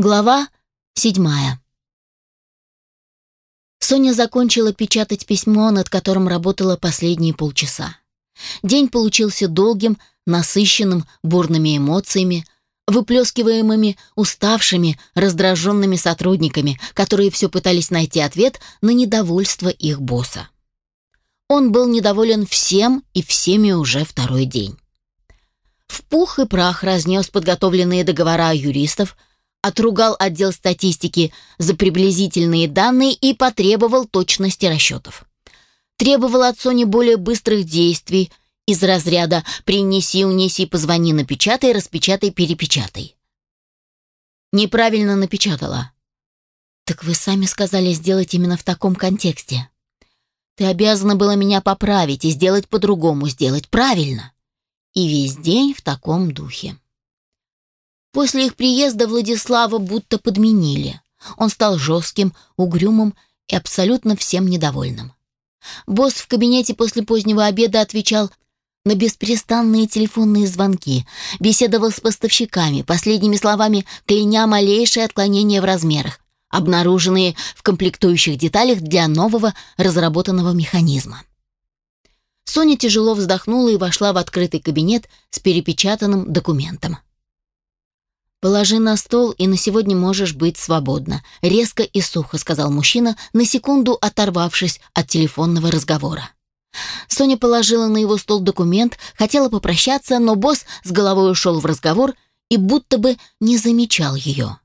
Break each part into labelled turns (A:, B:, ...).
A: Глава седьмая. Соня закончила печатать письмо, над которым работала последние полчаса. День получился долгим, насыщенным бурными эмоциями, выплескиваемыми уставшими, раздраженными сотрудниками, которые все пытались найти ответ на недовольство их босса. Он был недоволен всем и всеми уже второй день. В пух и прах разнес подготовленные договора юристов – отругал отдел статистики за приблизительные данные и потребовал точности расчетов. Требовал от Сони более быстрых действий из разряда «принеси, унеси, позвони, напечатай, распечатай, перепечатай». Неправильно напечатала. «Так вы сами сказали сделать именно в таком контексте. Ты обязана была меня поправить и сделать по-другому, сделать правильно. И весь день в таком духе». После их приезда Владислава будто подменили. Он стал жестким, угрюмым и абсолютно всем недовольным. Босс в кабинете после позднего обеда отвечал на беспрестанные телефонные звонки, беседовал с поставщиками, последними словами кляня малейшее отклонение в размерах, обнаруженные в комплектующих деталях для нового разработанного механизма. Соня тяжело вздохнула и вошла в открытый кабинет с перепечатанным документом. «Положи на стол, и на сегодня можешь быть свободна», — резко и сухо сказал мужчина, на секунду оторвавшись от телефонного разговора. Соня положила на его стол документ, хотела попрощаться, но босс с головой ушел в разговор и будто бы не замечал ее.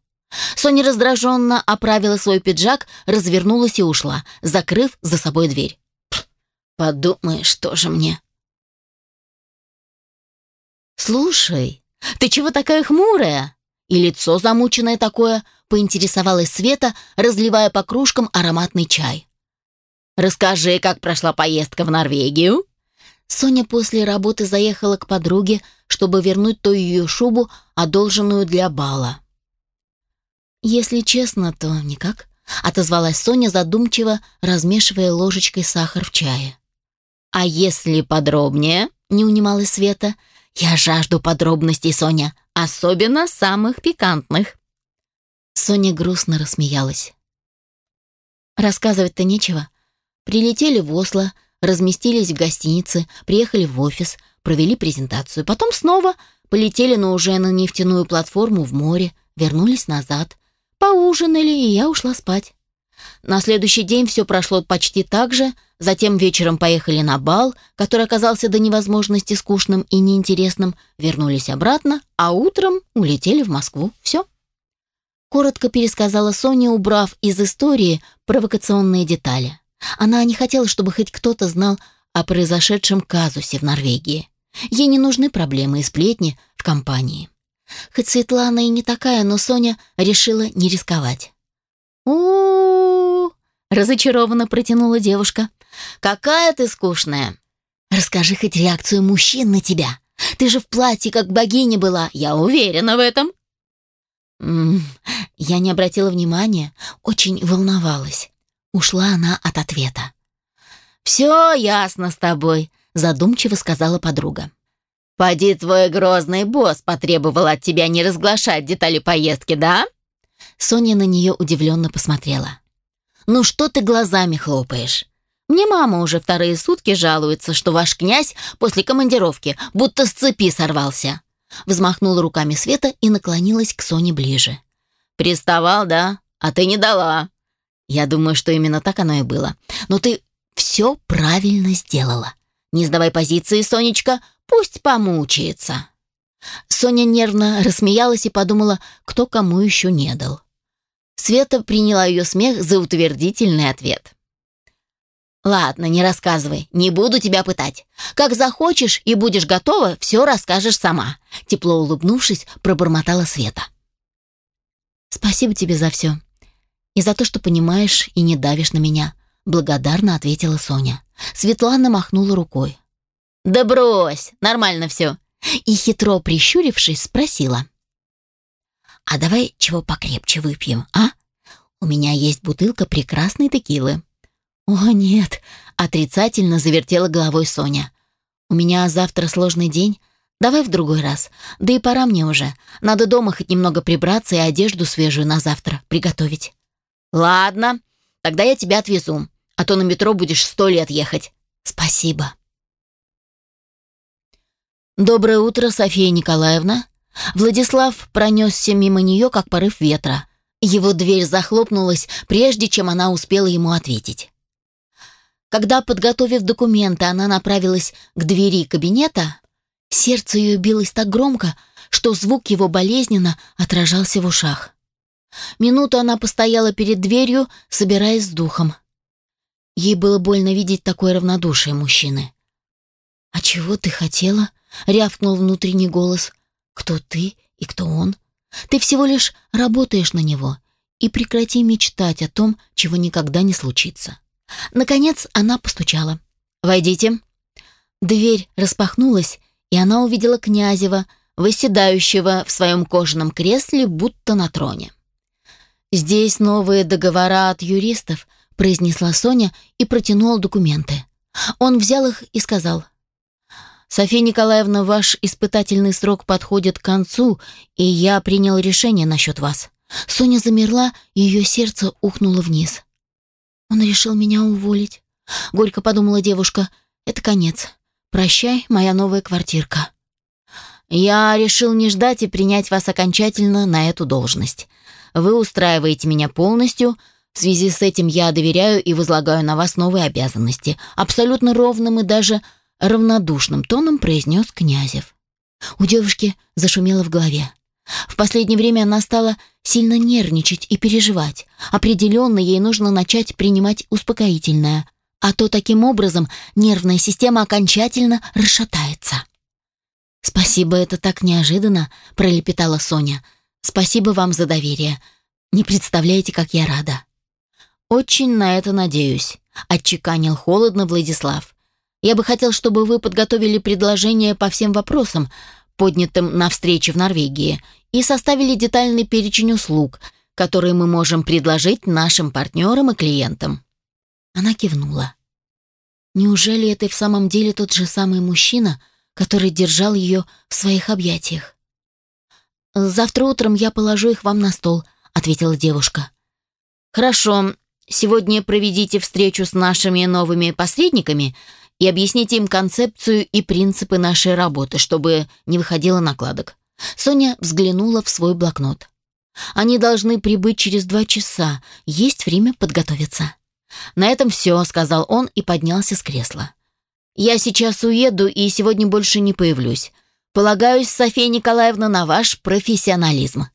A: Соня раздраженно оправила свой пиджак, развернулась и ушла, закрыв за собой дверь. «Подумаешь, что же мне?» «Слушай, ты чего такая хмурая?» И лицо замученное такое, поинтересовалась Света, разливая по кружкам ароматный чай. «Расскажи, как прошла поездка в Норвегию?» Соня после работы заехала к подруге, чтобы вернуть ту ее шубу, одолженную для бала. «Если честно, то никак», — отозвалась Соня задумчиво, размешивая ложечкой сахар в чае. «А если подробнее?» — не унималась Света. «Я жажду подробностей, Соня особенно самых пикантных». Соня грустно рассмеялась. Рассказывать-то нечего. Прилетели в Осло, разместились в гостинице, приехали в офис, провели презентацию. Потом снова полетели, но уже на нефтяную платформу в море, вернулись назад. Поужинали, и я ушла спать. На следующий день все прошло почти так же, затем вечером поехали на бал, который оказался до невозможности скучным и неинтересным, вернулись обратно, а утром улетели в Москву. Все. Коротко пересказала Соня, убрав из истории провокационные детали. Она не хотела, чтобы хоть кто-то знал о произошедшем казусе в Норвегии. Ей не нужны проблемы и сплетни в компании. Хоть Светлана и не такая, но Соня решила не рисковать. у, разочарованно протянула девушка. «Какая ты скучная!» «Расскажи хоть реакцию мужчин на тебя. Ты же в платье, как богиня была, я уверена в этом». М -м, я не обратила внимания, очень волновалась. Ушла она от ответа. «Все ясно с тобой», — задумчиво сказала подруга. «Поди твой грозный босс потребовал от тебя не разглашать детали поездки, да?» Соня на нее удивленно посмотрела. «Ну что ты глазами хлопаешь? Мне мама уже вторые сутки жалуется, что ваш князь после командировки будто с цепи сорвался». Взмахнула руками Света и наклонилась к Соне ближе. «Приставал, да? А ты не дала». «Я думаю, что именно так оно и было. Но ты все правильно сделала. Не сдавай позиции, Сонечка, пусть помучается». Соня нервно рассмеялась и подумала, кто кому еще не дал. Света приняла ее смех за утвердительный ответ. «Ладно, не рассказывай, не буду тебя пытать. Как захочешь и будешь готова, все расскажешь сама», тепло улыбнувшись, пробормотала Света. «Спасибо тебе за все. И за то, что понимаешь и не давишь на меня», благодарно ответила Соня. Светлана махнула рукой. «Да брось, нормально все». И хитро прищурившись, спросила. «А давай чего покрепче выпьем, а? У меня есть бутылка прекрасной текилы». «О, нет!» — отрицательно завертела головой Соня. «У меня завтра сложный день. Давай в другой раз. Да и пора мне уже. Надо дома хоть немного прибраться и одежду свежую на завтра приготовить. Ладно, тогда я тебя отвезу, а то на метро будешь сто лет ехать. Спасибо. Доброе утро, София Николаевна. Владислав пронесся мимо нее, как порыв ветра. Его дверь захлопнулась, прежде чем она успела ему ответить. Когда, подготовив документы, она направилась к двери кабинета, сердце ее билось так громко, что звук его болезненно отражался в ушах. Минуту она постояла перед дверью, собираясь с духом. Ей было больно видеть такое равнодушие мужчины. «А чего ты хотела?» — рявкнул внутренний голос. «Кто ты и кто он? Ты всего лишь работаешь на него, и прекрати мечтать о том, чего никогда не случится». Наконец она постучала. «Войдите». Дверь распахнулась, и она увидела Князева, выседающего в своем кожаном кресле, будто на троне. «Здесь новые договора от юристов», — произнесла Соня и протянула документы. Он взял их и сказал. «София Николаевна, ваш испытательный срок подходит к концу, и я принял решение насчет вас». Соня замерла, и ее сердце ухнуло вниз. Он решил меня уволить. Горько подумала девушка. Это конец. Прощай, моя новая квартирка. Я решил не ждать и принять вас окончательно на эту должность. Вы устраиваете меня полностью. В связи с этим я доверяю и возлагаю на вас новые обязанности. Абсолютно ровным и даже равнодушным тоном произнес Князев. У девушки зашумело в голове. В последнее время она стала сильно нервничать и переживать. Определенно ей нужно начать принимать успокоительное, а то таким образом нервная система окончательно расшатается. «Спасибо, это так неожиданно», — пролепетала Соня. «Спасибо вам за доверие. Не представляете, как я рада». «Очень на это надеюсь», — отчеканил холодно Владислав. «Я бы хотел, чтобы вы подготовили предложение по всем вопросам, поднятым на встрече в Норвегии, и составили детальный перечень услуг, которые мы можем предложить нашим партнерам и клиентам. Она кивнула. Неужели это в самом деле тот же самый мужчина, который держал ее в своих объятиях? «Завтра утром я положу их вам на стол», — ответила девушка. «Хорошо. Сегодня проведите встречу с нашими новыми посредниками и объясните им концепцию и принципы нашей работы, чтобы не выходило накладок. Соня взглянула в свой блокнот. Они должны прибыть через два часа. Есть время подготовиться. На этом все, сказал он и поднялся с кресла. Я сейчас уеду и сегодня больше не появлюсь. Полагаюсь, София Николаевна, на ваш профессионализм.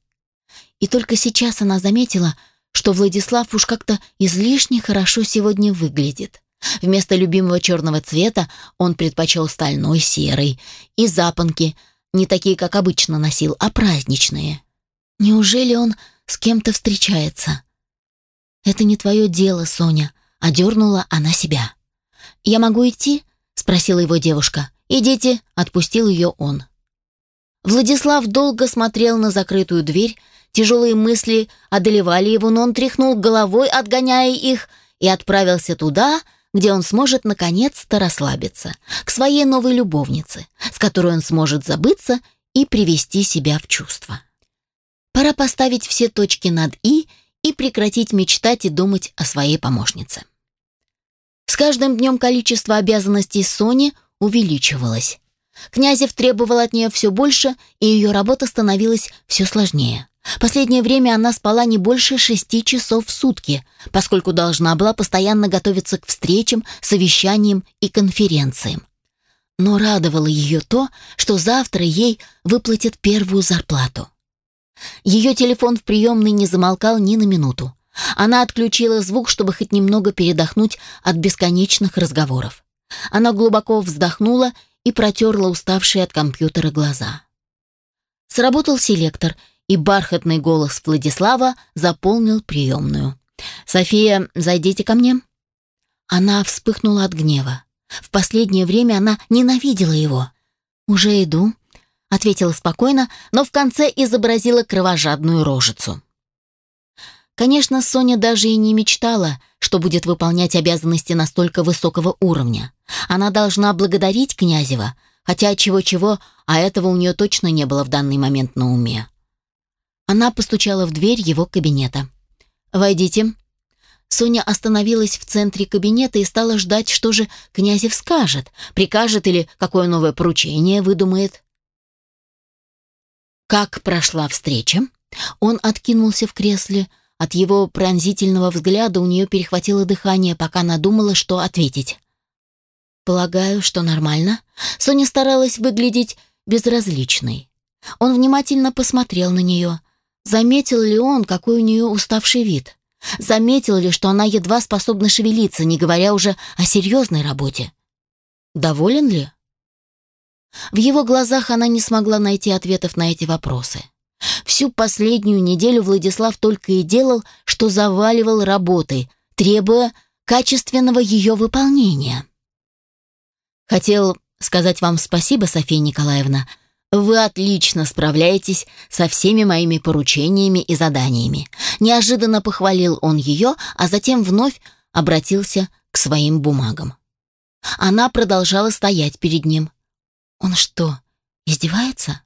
A: И только сейчас она заметила, что Владислав уж как-то излишне хорошо сегодня выглядит. Вместо любимого черного цвета он предпочел стальной серый и запонки, не такие, как обычно носил, а праздничные. Неужели он с кем-то встречается? Это не твое дело, Соня, одернула она себя. Я могу идти? спросила его девушка. Идите, отпустил ее он. Владислав долго смотрел на закрытую дверь, тяжелые мысли одолевали его, но он тряхнул головой, отгоняя их, и отправился туда, где он сможет наконец-то расслабиться, к своей новой любовнице, с которой он сможет забыться и привести себя в чувство. Пора поставить все точки над «и» и прекратить мечтать и думать о своей помощнице. С каждым днем количество обязанностей Сони увеличивалось. Князев требовал от нее все больше, и ее работа становилась все сложнее. Последнее время она спала не больше шести часов в сутки, поскольку должна была постоянно готовиться к встречам, совещаниям и конференциям. Но радовало ее то, что завтра ей выплатят первую зарплату. Ее телефон в приемной не замолкал ни на минуту. Она отключила звук, чтобы хоть немного передохнуть от бесконечных разговоров. Она глубоко вздохнула и протерла уставшие от компьютера глаза. Сработал селектор, и бархатный голос Владислава заполнил приемную. «София, зайдите ко мне». Она вспыхнула от гнева. В последнее время она ненавидела его. «Уже иду», — ответила спокойно, но в конце изобразила кровожадную рожицу. Конечно, Соня даже и не мечтала, что будет выполнять обязанности настолько высокого уровня. Она должна благодарить Князева, хотя чего-чего, а этого у нее точно не было в данный момент на уме. Она постучала в дверь его кабинета. «Войдите». Соня остановилась в центре кабинета и стала ждать, что же Князев скажет, прикажет или какое новое поручение выдумает. Как прошла встреча? Он откинулся в кресле. От его пронзительного взгляда у нее перехватило дыхание, пока она думала, что ответить. «Полагаю, что нормально». Соня старалась выглядеть безразличной. Он внимательно посмотрел на нее. Заметил ли он, какой у нее уставший вид? Заметил ли, что она едва способна шевелиться, не говоря уже о серьезной работе? Доволен ли? В его глазах она не смогла найти ответов на эти вопросы. Всю последнюю неделю Владислав только и делал, что заваливал работой, требуя качественного ее выполнения. «Хотел сказать вам спасибо, София Николаевна. Вы отлично справляетесь со всеми моими поручениями и заданиями». Неожиданно похвалил он ее, а затем вновь обратился к своим бумагам. Она продолжала стоять перед ним. «Он что, издевается?»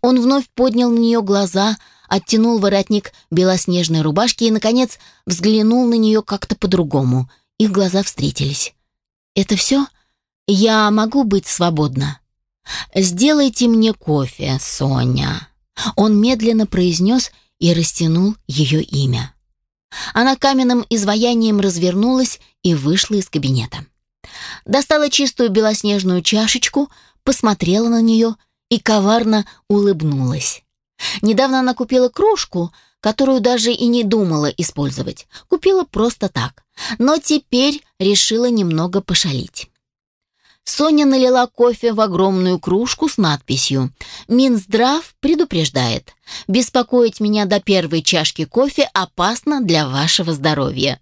A: Он вновь поднял на нее глаза, оттянул воротник белоснежной рубашки и, наконец, взглянул на нее как-то по-другому. Их глаза встретились. «Это все? Я могу быть свободна?» «Сделайте мне кофе, Соня». Он медленно произнес и растянул ее имя. Она каменным изваянием развернулась и вышла из кабинета. Достала чистую белоснежную чашечку, посмотрела на нее и коварно улыбнулась. Недавно она купила кружку, которую даже и не думала использовать. Купила просто так. Но теперь решила немного пошалить. Соня налила кофе в огромную кружку с надписью «Минздрав предупреждает. Беспокоить меня до первой чашки кофе опасно для вашего здоровья».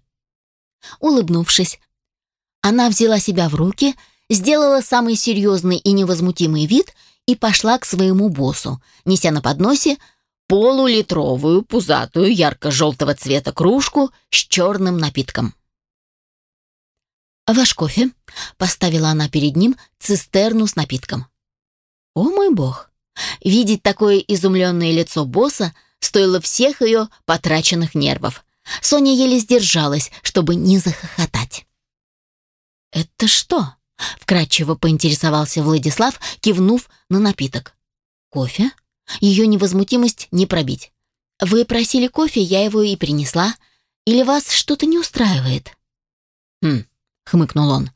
A: Улыбнувшись, она взяла себя в руки, сделала самый серьезный и невозмутимый вид и пошла к своему боссу, неся на подносе полулитровую, пузатую, ярко-желтого цвета кружку с черным напитком. «Ваш кофе?» — поставила она перед ним цистерну с напитком. «О мой бог!» Видеть такое изумленное лицо босса стоило всех ее потраченных нервов. Соня еле сдержалась, чтобы не захохотать. «Это что?» — вкратчиво поинтересовался Владислав, кивнув на напиток. «Кофе?» Ее невозмутимость не пробить. «Вы просили кофе, я его и принесла. Или вас что-то не устраивает?» «Хм, хмыкнул он.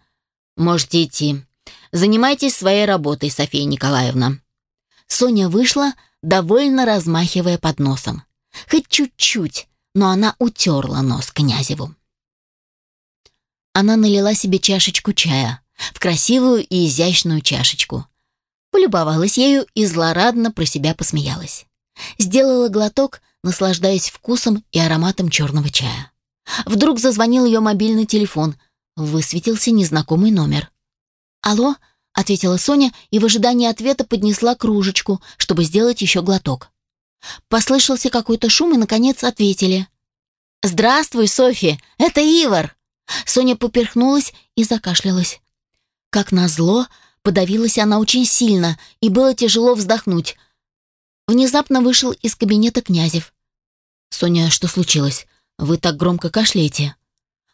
A: Можете идти. Занимайтесь своей работой, София Николаевна. Соня вышла, довольно размахивая под носом. Хоть чуть-чуть, но она утерла нос князеву. Она налила себе чашечку чая, в красивую и изящную чашечку. Полюбовалась ею и злорадно про себя посмеялась. Сделала глоток, наслаждаясь вкусом и ароматом черного чая. Вдруг зазвонил ее мобильный телефон — Высветился незнакомый номер. «Алло?» — ответила Соня и в ожидании ответа поднесла кружечку, чтобы сделать еще глоток. Послышался какой-то шум и, наконец, ответили. «Здравствуй, Софи, это Ивар!» Соня поперхнулась и закашлялась. Как назло, подавилась она очень сильно, и было тяжело вздохнуть. Внезапно вышел из кабинета Князев. «Соня, что случилось? Вы так громко кашляете?»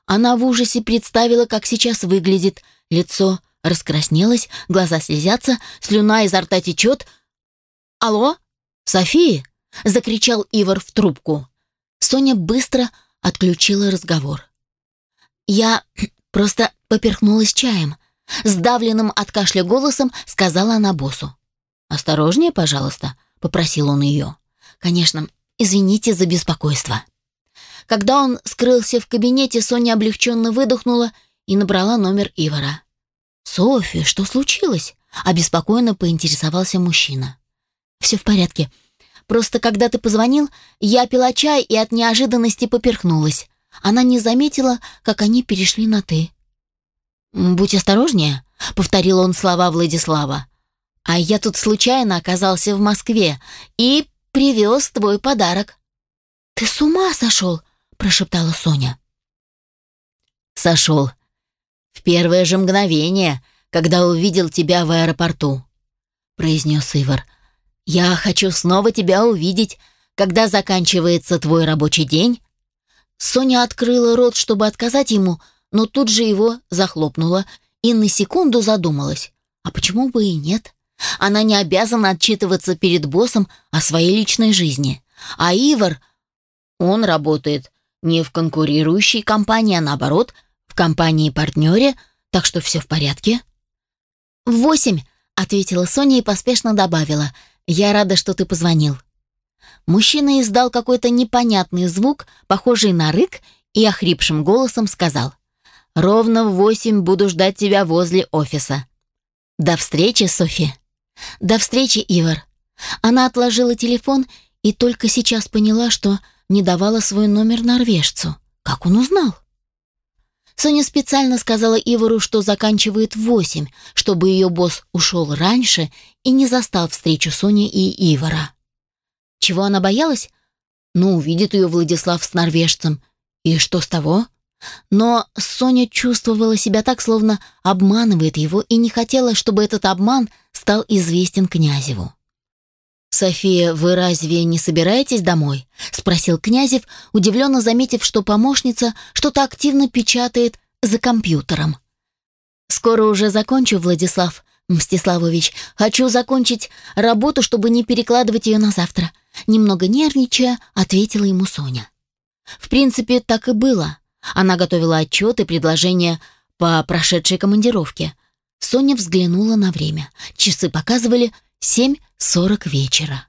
A: Она в ужасе представила, как сейчас выглядит. Лицо раскраснелось, глаза слезятся, слюна изо рта течет. «Алло? София?» — закричал Ивар в трубку. Соня быстро отключила разговор. «Я просто поперхнулась чаем», — сдавленным от кашля голосом сказала она боссу. «Осторожнее, пожалуйста», — попросил он ее. «Конечно, извините за беспокойство». Когда он скрылся в кабинете, Соня облегченно выдохнула и набрала номер Ивара. «Софи, что случилось?» — обеспокоенно поинтересовался мужчина. «Все в порядке. Просто когда ты позвонил, я пила чай и от неожиданности поперхнулась. Она не заметила, как они перешли на «ты». «Будь осторожнее», — повторил он слова Владислава. «А я тут случайно оказался в Москве и привез твой подарок». «Ты с ума сошел?» Прошептала Соня. Сошел. В первое же мгновение, когда увидел тебя в аэропорту. произнес Ивар. «Я хочу снова тебя увидеть, когда заканчивается твой рабочий день». Соня открыла рот, чтобы отказать ему, но тут же его захлопнула и на секунду задумалась. А почему бы и нет? Она не обязана отчитываться перед боссом о своей личной жизни. А Ивар, он работает не в конкурирующей компании, а наоборот, в компании-партнере, так что все в порядке. «В восемь», — ответила Соня и поспешно добавила. «Я рада, что ты позвонил». Мужчина издал какой-то непонятный звук, похожий на рык, и охрипшим голосом сказал. «Ровно в восемь буду ждать тебя возле офиса». «До встречи, Софи». «До встречи, Ивар». Она отложила телефон и только сейчас поняла, что не давала свой номер норвежцу. Как он узнал? Соня специально сказала Ивару, что заканчивает в восемь, чтобы ее босс ушел раньше и не застал встречу Сони и Ивара. Чего она боялась? Ну, увидит ее Владислав с норвежцем. И что с того? Но Соня чувствовала себя так, словно обманывает его, и не хотела, чтобы этот обман стал известен Князеву. «София, вы разве не собираетесь домой?» — спросил Князев, удивленно заметив, что помощница что-то активно печатает за компьютером. «Скоро уже закончу, Владислав Мстиславович. Хочу закончить работу, чтобы не перекладывать ее на завтра». Немного нервничая, ответила ему Соня. В принципе, так и было. Она готовила отчет и предложения по прошедшей командировке. Соня взглянула на время. Часы показывали 7.40 вечера.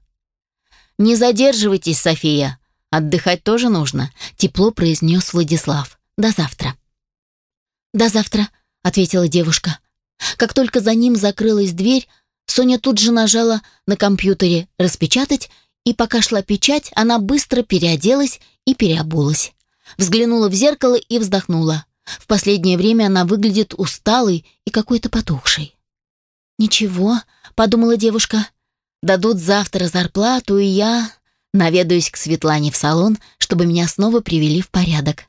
A: «Не задерживайтесь, София. Отдыхать тоже нужно», — тепло произнес Владислав. «До завтра». «До завтра», — ответила девушка. Как только за ним закрылась дверь, Соня тут же нажала на компьютере «Распечатать», и пока шла печать, она быстро переоделась и переобулась. Взглянула в зеркало и вздохнула. В последнее время она выглядит усталой и какой-то потухшей. «Ничего», — подумала девушка, — «дадут завтра зарплату, и я наведаюсь к Светлане в салон, чтобы меня снова привели в порядок».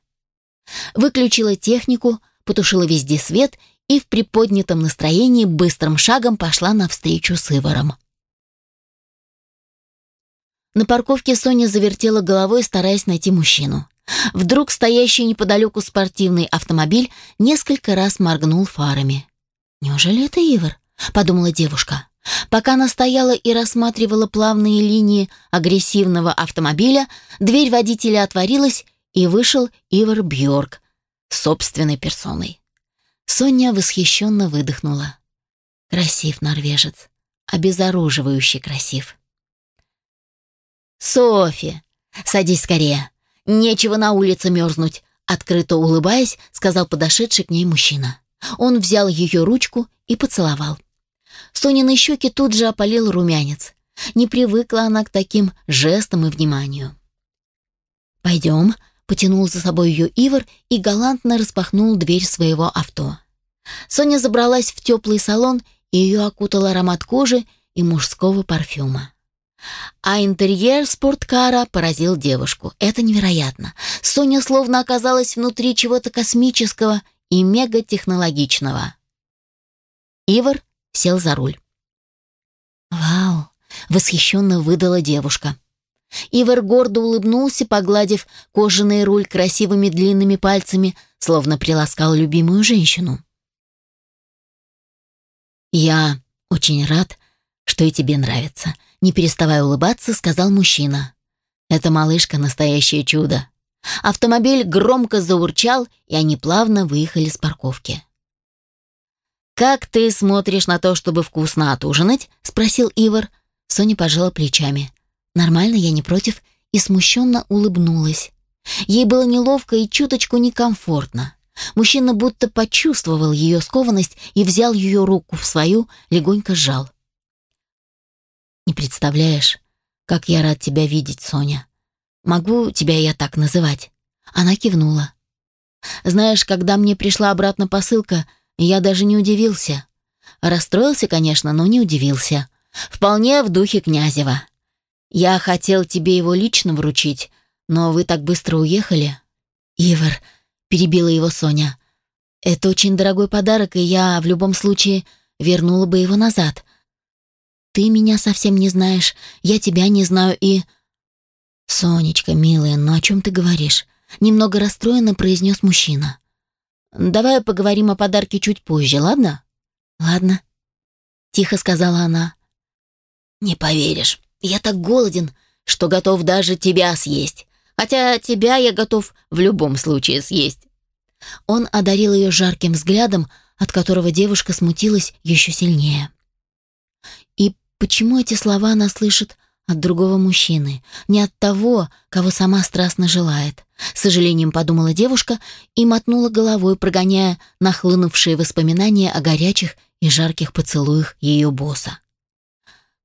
A: Выключила технику, потушила везде свет и в приподнятом настроении быстрым шагом пошла навстречу с Иваром. На парковке Соня завертела головой, стараясь найти мужчину. Вдруг стоящий неподалеку спортивный автомобиль несколько раз моргнул фарами. «Неужели это Ивар?» — подумала девушка. Пока она стояла и рассматривала плавные линии агрессивного автомобиля, дверь водителя отворилась, и вышел Ивар Бьорк собственной персоной. Соня восхищенно выдохнула. Красив норвежец, обезоруживающий красив. «Софи, садись скорее. Нечего на улице мерзнуть», — открыто улыбаясь, сказал подошедший к ней мужчина. Он взял ее ручку и поцеловал. Сонины щеки тут же опалил румянец. Не привыкла она к таким жестам и вниманию. «Пойдем», — потянул за собой ее Ивар и галантно распахнул дверь своего авто. Соня забралась в теплый салон, и ее окутал аромат кожи и мужского парфюма. А интерьер спорткара поразил девушку. Это невероятно. Соня словно оказалась внутри чего-то космического и мегатехнологичного. Ивар сел за руль. «Вау!» — восхищенно выдала девушка. Ивар гордо улыбнулся, погладив кожаный руль красивыми длинными пальцами, словно приласкал любимую женщину. «Я очень рад, что и тебе нравится», — не переставая улыбаться, сказал мужчина. «Эта малышка — настоящее чудо». Автомобиль громко заурчал, и они плавно выехали с парковки. «Как ты смотришь на то, чтобы вкусно отужинать?» — спросил Ивар. Соня пожала плечами. «Нормально, я не против», и смущенно улыбнулась. Ей было неловко и чуточку некомфортно. Мужчина будто почувствовал ее скованность и взял ее руку в свою, легонько сжал. «Не представляешь, как я рад тебя видеть, Соня. Могу тебя я так называть?» Она кивнула. «Знаешь, когда мне пришла обратно посылка, я даже не удивился. Расстроился, конечно, но не удивился. Вполне в духе Князева. Я хотел тебе его лично вручить, но вы так быстро уехали. Ивар, перебила его Соня. Это очень дорогой подарок, и я в любом случае вернула бы его назад. ты меня совсем не знаешь, я тебя не знаю и...» «Сонечка, милая, ну о чем ты говоришь?» Немного расстроенно произнес мужчина. «Давай поговорим о подарке чуть позже, ладно?» «Ладно», — тихо сказала она. «Не поверишь, я так голоден, что готов даже тебя съесть. Хотя тебя я готов в любом случае съесть». Он одарил ее жарким взглядом, от которого девушка смутилась еще сильнее. И почему эти слова она слышит от другого мужчины, не от того, кого сама страстно желает? С сожалением подумала девушка и мотнула головой, прогоняя нахлынувшие воспоминания о горячих и жарких поцелуях ее босса.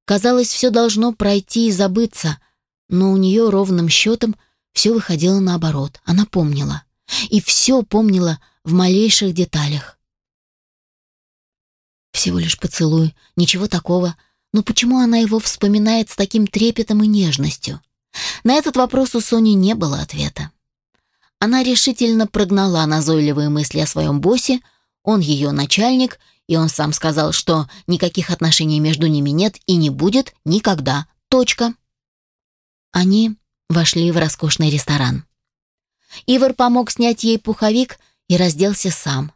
A: Казалось, все должно пройти и забыться, но у нее ровным счетом все выходило наоборот. Она помнила. И все помнила в малейших деталях. Всего лишь поцелуй, ничего такого. Но почему она его вспоминает с таким трепетом и нежностью? На этот вопрос у Сони не было ответа. Она решительно прогнала назойливые мысли о своем боссе, он ее начальник, и он сам сказал, что никаких отношений между ними нет и не будет никогда. Точка. Они вошли в роскошный ресторан. Ивар помог снять ей пуховик и разделся сам.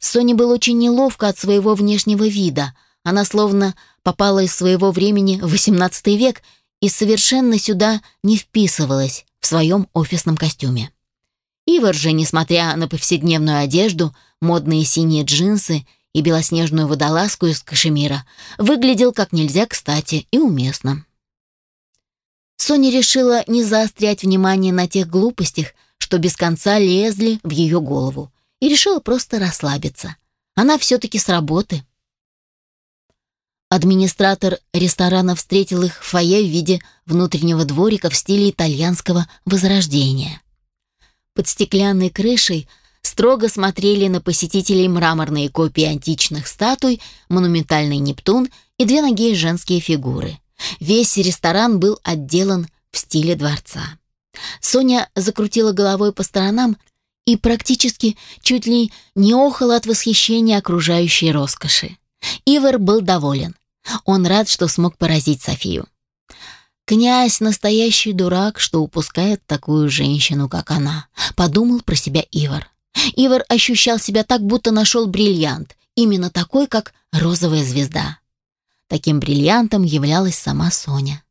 A: Соне было очень неловко от своего внешнего вида. Она словно попала из своего времени в XVIII век и совершенно сюда не вписывалась в своем офисном костюме. Ивар же, несмотря на повседневную одежду, модные синие джинсы и белоснежную водолазку из кашемира, выглядел как нельзя кстати и уместно. Соня решила не заострять внимание на тех глупостях, что без конца лезли в ее голову, и решила просто расслабиться. Она все-таки с работы. Администратор ресторана встретил их в фойе в виде внутреннего дворика в стиле итальянского возрождения. Под стеклянной крышей строго смотрели на посетителей мраморные копии античных статуй, монументальный Нептун и две ноги женские фигуры. Весь ресторан был отделан в стиле дворца. Соня закрутила головой по сторонам и практически чуть ли не охала от восхищения окружающей роскоши. Ивар был доволен. Он рад, что смог поразить Софию. «Князь — настоящий дурак, что упускает такую женщину, как она», — подумал про себя Ивар. Ивар ощущал себя так, будто нашел бриллиант, именно такой, как розовая звезда. Таким бриллиантом являлась сама Соня.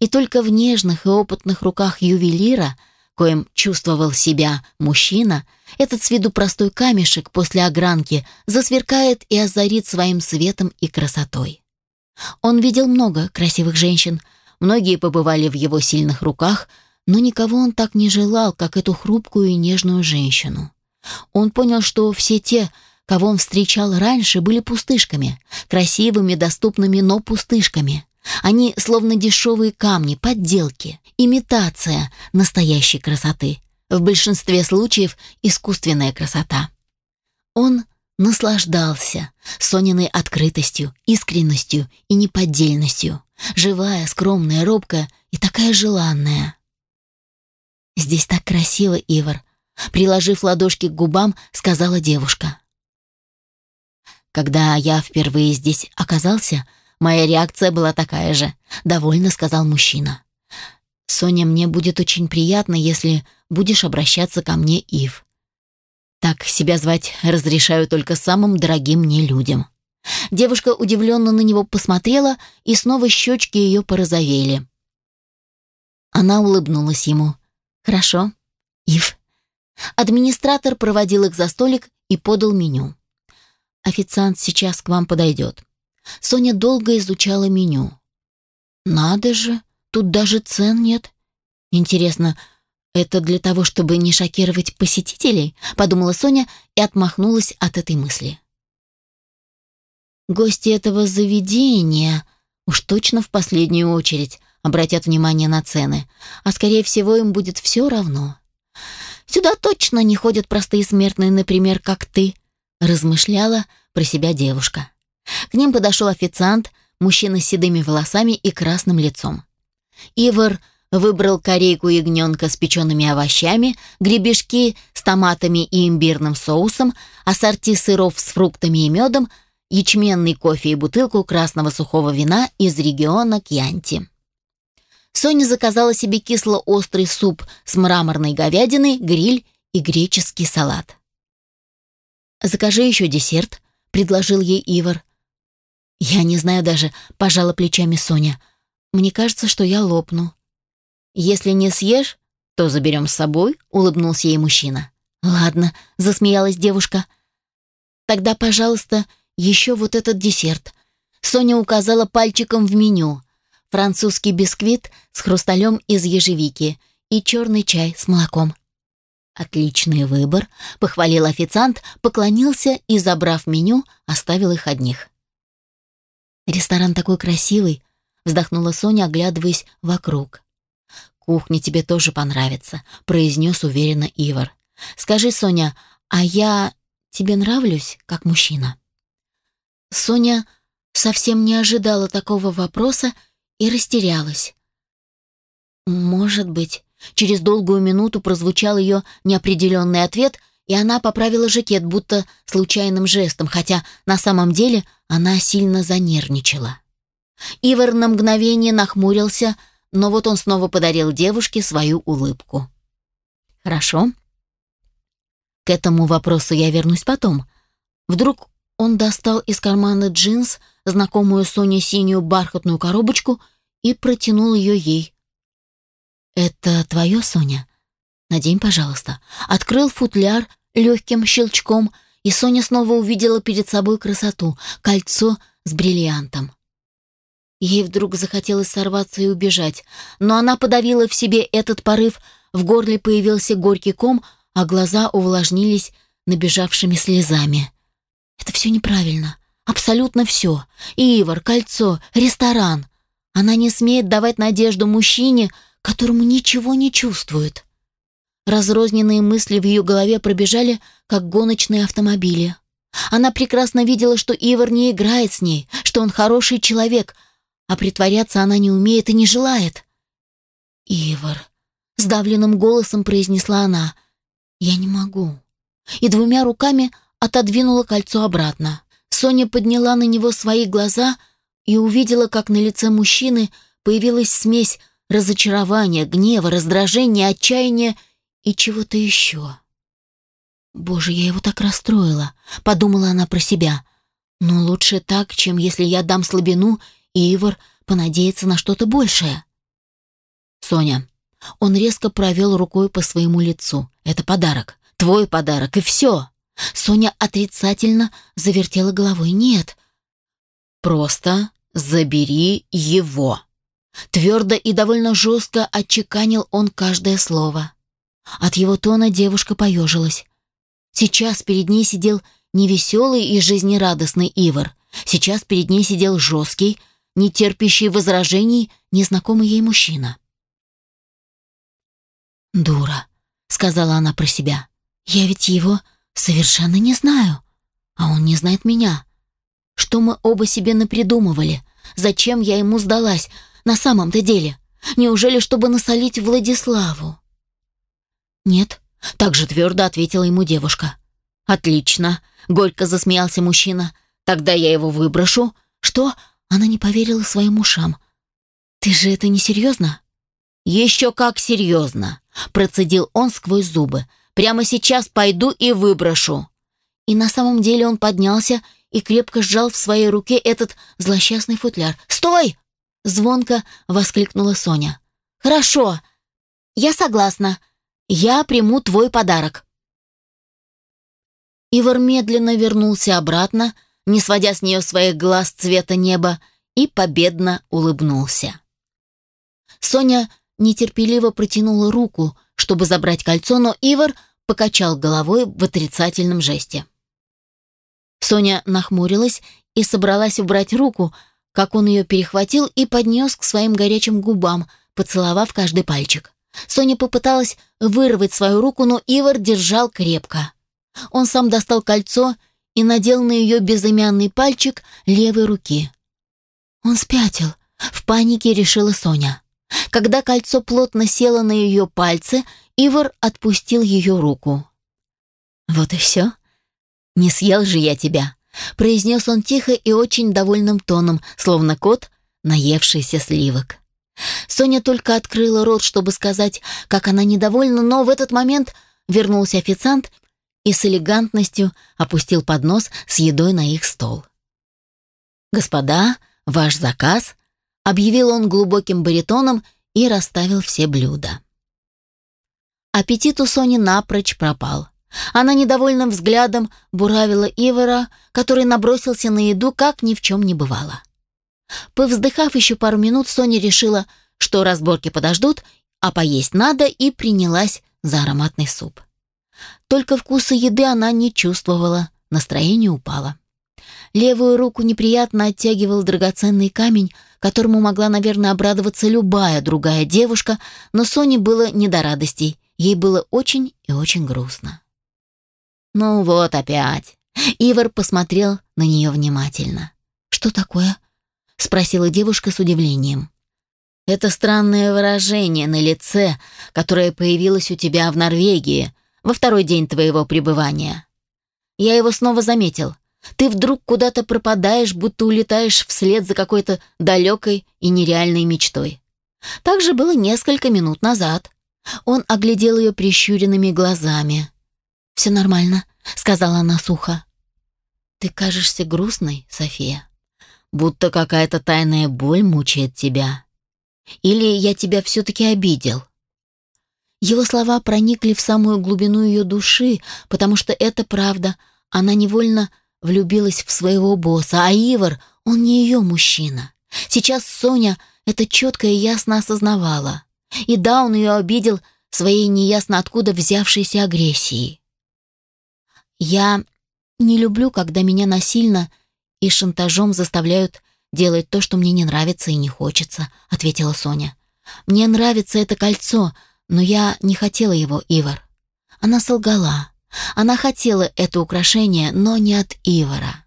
A: И только в нежных и опытных руках ювелира, коим чувствовал себя мужчина, этот с виду простой камешек после огранки засверкает и озарит своим светом и красотой. Он видел много красивых женщин, многие побывали в его сильных руках, но никого он так не желал, как эту хрупкую и нежную женщину. Он понял, что все те, кого он встречал раньше, были пустышками, красивыми, доступными, но пустышками. Они словно дешевые камни, подделки, имитация настоящей красоты. В большинстве случаев искусственная красота. Он наслаждался Сониной открытостью, искренностью и неподдельностью. Живая, скромная, робкая и такая желанная. «Здесь так красиво, Ивар», — приложив ладошки к губам, сказала девушка. Когда я впервые здесь оказался, Моя реакция была такая же. Довольно сказал мужчина. Соня, мне будет очень приятно, если будешь обращаться ко мне, Ив. Так себя звать разрешаю только самым дорогим мне людям. Девушка удивленно на него посмотрела, и снова щечки ее порозовели. Она улыбнулась ему. «Хорошо, Ив». Администратор проводил их за столик и подал меню. «Официант сейчас к вам подойдет. Соня долго изучала меню. «Надо же, тут даже цен нет. Интересно, это для того, чтобы не шокировать посетителей?» — подумала Соня и отмахнулась от этой мысли. Гости этого заведения уж точно в последнюю очередь обратят внимание на цены, а скорее всего им будет все равно. Сюда точно не ходят простые смертные, например, как ты, размышляла про себя девушка. К ним подошел официант, мужчина с седыми волосами и красным лицом. Ивар выбрал корейку ягненка с печеными овощами, гребешки с томатами и имбирным соусом, ассорти сыров с фруктами и медом, ячменный кофе и бутылку красного сухого вина из региона Кьянти. Соня заказала себе кисло-острый суп с мраморной говядиной, гриль и греческий салат. «Закажи еще десерт», — предложил ей Ивар. «Я не знаю даже», — пожала плечами Соня. «Мне кажется, что я лопну». «Если не съешь, то заберем с собой», — улыбнулся ей мужчина. «Ладно», — засмеялась девушка. «Тогда, пожалуйста, еще вот этот десерт». Соня указала пальчиком в меню. Французский бисквит с хрусталем из ежевики и черный чай с молоком. «Отличный выбор», — похвалил официант, поклонился и, забрав меню, оставил их одних. «Ресторан такой красивый», — вздохнула Соня, оглядываясь вокруг. «Кухня тебе тоже понравится», — произнес уверенно Ивар. «Скажи, Соня, а я тебе нравлюсь как мужчина?» Соня совсем не ожидала такого вопроса и растерялась. «Может быть». Через долгую минуту прозвучал ее неопределенный ответ, и она поправила жакет, будто случайным жестом, хотя на самом деле она сильно занервничала. Ивар на мгновение нахмурился, но вот он снова подарил девушке свою улыбку. «Хорошо. К этому вопросу я вернусь потом. Вдруг он достал из кармана джинс знакомую Соне синюю бархатную коробочку и протянул ее ей. «Это твое, Соня? Надень, пожалуйста». Открыл футляр легким щелчком, и Соня снова увидела перед собой красоту — кольцо с бриллиантом. Ей вдруг захотелось сорваться и убежать, но она подавила в себе этот порыв, в горле появился горький ком, а глаза увлажнились набежавшими слезами. Это все неправильно. Абсолютно все. Ивар, кольцо, ресторан. Она не смеет давать надежду мужчине, которому ничего не чувствует. Разрозненные мысли в ее голове пробежали, как гоночные автомобили. Она прекрасно видела, что Ивар не играет с ней, что он хороший человек, а притворяться она не умеет и не желает. «Ивар», — сдавленным голосом произнесла она, — «я не могу». И двумя руками отодвинула кольцо обратно. Соня подняла на него свои глаза и увидела, как на лице мужчины появилась смесь разочарования, гнева, раздражения, отчаяния и чего-то еще. «Боже, я его так расстроила», — подумала она про себя. «Но лучше так, чем если я дам слабину, Ивар понадеется на что-то большее». «Соня». Он резко провел рукой по своему лицу. «Это подарок. Твой подарок, и все». Соня отрицательно завертела головой. «Нет». «Просто забери его». Твердо и довольно жестко отчеканил он каждое слово. От его тона девушка поежилась. Сейчас перед ней сидел не веселый и жизнерадостный Ивар. Сейчас перед ней сидел жесткий, не терпящий возражений, незнакомый ей мужчина. «Дура», — сказала она про себя. «Я ведь его совершенно не знаю, а он не знает меня. Что мы оба себе напридумывали? Зачем я ему сдалась? на самом-то деле? Неужели, чтобы насолить Владиславу? Нет, так же твердо ответила ему девушка. Отлично, горько засмеялся мужчина. Тогда я его выброшу. Что? Она не поверила своим ушам. Ты же это не серьезно? Еще как серьезно, процедил он сквозь зубы. Прямо сейчас пойду и выброшу. И на самом деле он поднялся и крепко сжал в своей руке этот злосчастный футляр. «Стой!» Звонко воскликнула Соня. «Хорошо, я согласна. Я приму твой подарок». Ивар медленно вернулся обратно, не сводя с нее своих глаз цвета неба, и победно улыбнулся. Соня нетерпеливо протянула руку, чтобы забрать кольцо, но Ивар покачал головой в отрицательном жесте. Соня нахмурилась и собралась убрать руку, как он ее перехватил и поднес к своим горячим губам, поцеловав каждый пальчик. Соня попыталась вырвать свою руку, но Ивар держал крепко. Он сам достал кольцо и надел на ее безымянный пальчик левой руки. Он спятил. В панике решила Соня. Когда кольцо плотно село на ее пальцы, Ивар отпустил ее руку. «Вот и все. Не съел же я тебя», — произнес он тихо и очень довольным тоном, словно кот, наевшийся сливок. Соня только открыла рот, чтобы сказать, как она недовольна, но в этот момент вернулся официант и с элегантностью опустил поднос с едой на их стол. «Господа, ваш заказ», — объявил он глубоким баритоном и расставил все блюда. Аппетит у Сони напрочь пропал. Она недовольным взглядом буравила Ивара, который набросился на еду, как ни в чем не бывало. Повздыхав еще пару минут, Соня решила, что разборки подождут, а поесть надо, и принялась за ароматный суп. Только вкуса еды она не чувствовала, настроение упало. Левую руку неприятно оттягивал драгоценный камень, которому могла, наверное, обрадоваться любая другая девушка, но Соне было не до радостей, ей было очень и очень грустно. «Ну вот опять!» Ивар посмотрел на нее внимательно. «Что такое?» — спросила девушка с удивлением. «Это странное выражение на лице, которое появилось у тебя в Норвегии во второй день твоего пребывания. Я его снова заметил. Ты вдруг куда-то пропадаешь, будто улетаешь вслед за какой-то далекой и нереальной мечтой. Так же было несколько минут назад. Он оглядел ее прищуренными глазами. «Все нормально», — сказала она сухо. «Ты кажешься грустной, София. Будто какая-то тайная боль мучает тебя. Или я тебя все-таки обидел?» Его слова проникли в самую глубину ее души, потому что это правда. Она невольно влюбилась в своего босса, а Ивар, он не ее мужчина. Сейчас Соня это четко и ясно осознавала. И да, он ее обидел своей неясно откуда взявшейся агрессией. Я не люблю, когда меня насильно и шантажом заставляют делать то, что мне не нравится и не хочется, ответила Соня. Мне нравится это кольцо, но я не хотела его, Ивар. Она солгала. Она хотела это украшение, но не от Ивара.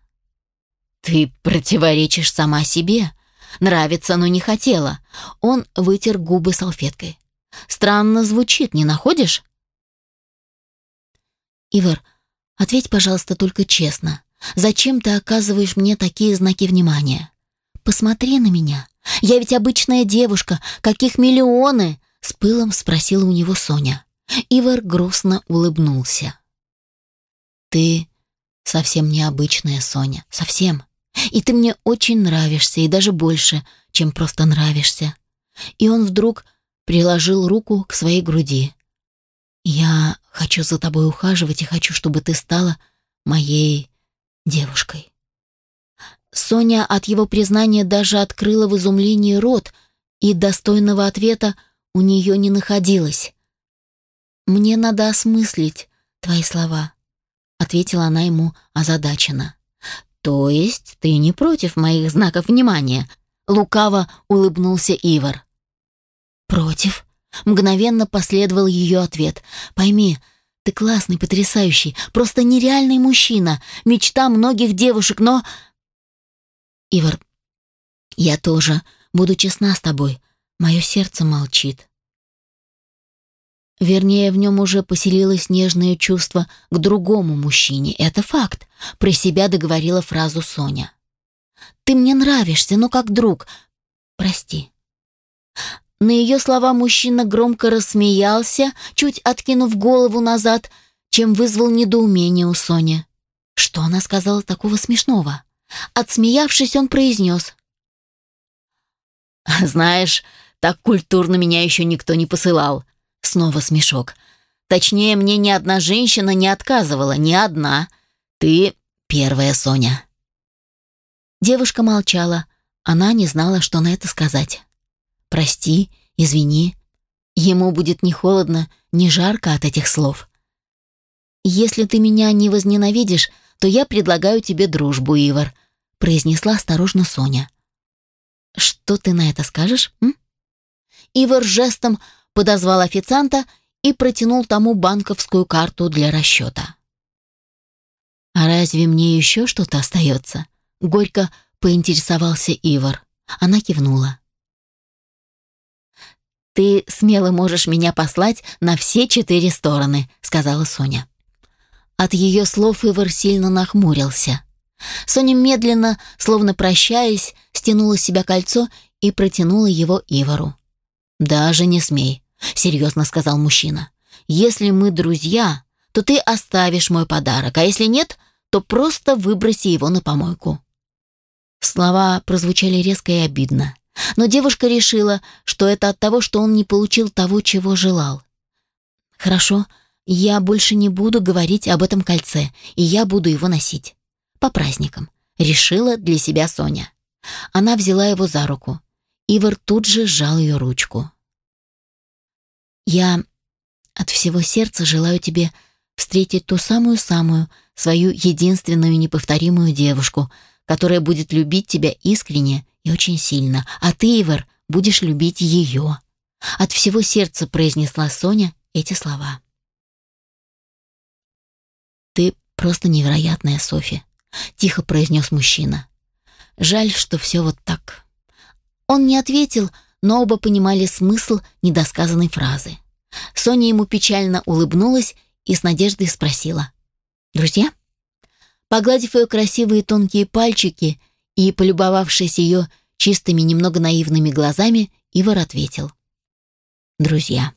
A: Ты противоречишь сама себе. Нравится, но не хотела. Он вытер губы салфеткой. Странно звучит, не находишь? Ивар, ответь, пожалуйста, только честно. Зачем ты оказываешь мне такие знаки внимания? Посмотри на меня. Я ведь обычная девушка, каких миллионы, с пылом спросила у него Соня. Ивар грустно улыбнулся. Ты совсем необычная, Соня, совсем. И ты мне очень нравишься, и даже больше, чем просто нравишься. И он вдруг приложил руку к своей груди. Я хочу за тобой ухаживать и хочу, чтобы ты стала моей девушкой. Соня от его признания даже открыла в изумлении рот, и достойного ответа у нее не находилось. «Мне надо осмыслить твои слова», — ответила она ему озадаченно. «То есть ты не против моих знаков внимания?» — лукаво улыбнулся Ивар. «Против?» — мгновенно последовал ее ответ. «Пойми, ты классный, потрясающий, просто нереальный мужчина, мечта многих девушек, но...» «Ивар, я тоже буду честна с тобой. Мое сердце молчит. Вернее, в нем уже поселилось нежное чувство к другому мужчине. Это факт. Про себя договорила фразу Соня. «Ты мне нравишься, но как друг. Прости». На ее слова мужчина громко рассмеялся, чуть откинув голову назад, чем вызвал недоумение у Сони. Что она сказала такого смешного? Отсмеявшись, он произнес. «Знаешь, так культурно меня еще никто не посылал. Снова смешок. Точнее, мне ни одна женщина не отказывала, ни одна. Ты первая, Соня. Девушка молчала. Она не знала, что на это сказать. Прости, извини. Ему будет не холодно, не жарко от этих слов. Если ты меня не возненавидишь, то я предлагаю тебе дружбу, Ивар, произнесла осторожно Соня. Что ты на это скажешь? М? Ивар жестом подозвал официанта и протянул тому банковскую карту для расчета. «А разве мне еще что-то остается?» — горько поинтересовался Ивар. Она кивнула. «Ты смело можешь меня послать на все четыре стороны», — сказала Соня. От ее слов Ивар сильно нахмурился. Соня медленно, словно прощаясь, стянула с себя кольцо и протянула его Ивару. «Даже не смей», — серьезно сказал мужчина. «Если мы друзья, то ты оставишь мой подарок, а если нет, то просто выброси его на помойку». Слова прозвучали резко и обидно. Но девушка решила, что это от того, что он не получил того, чего желал. «Хорошо, я больше не буду говорить об этом кольце, и я буду его носить. По праздникам», — решила для себя Соня. Она взяла его за руку. Ивар тут же сжал ее ручку. «Я от всего сердца желаю тебе встретить ту самую-самую, свою единственную неповторимую девушку, которая будет любить тебя искренне и очень сильно, а ты, Ивар, будешь любить ее». От всего сердца произнесла Соня эти слова. «Ты просто невероятная, Софи», — тихо произнес мужчина. «Жаль, что все вот так». Он не ответил, но оба понимали смысл недосказанной фразы. Соня ему печально улыбнулась и с надеждой спросила. «Друзья?» Погладив ее красивые тонкие пальчики и полюбовавшись ее чистыми, немного наивными глазами, Ивар ответил. «Друзья».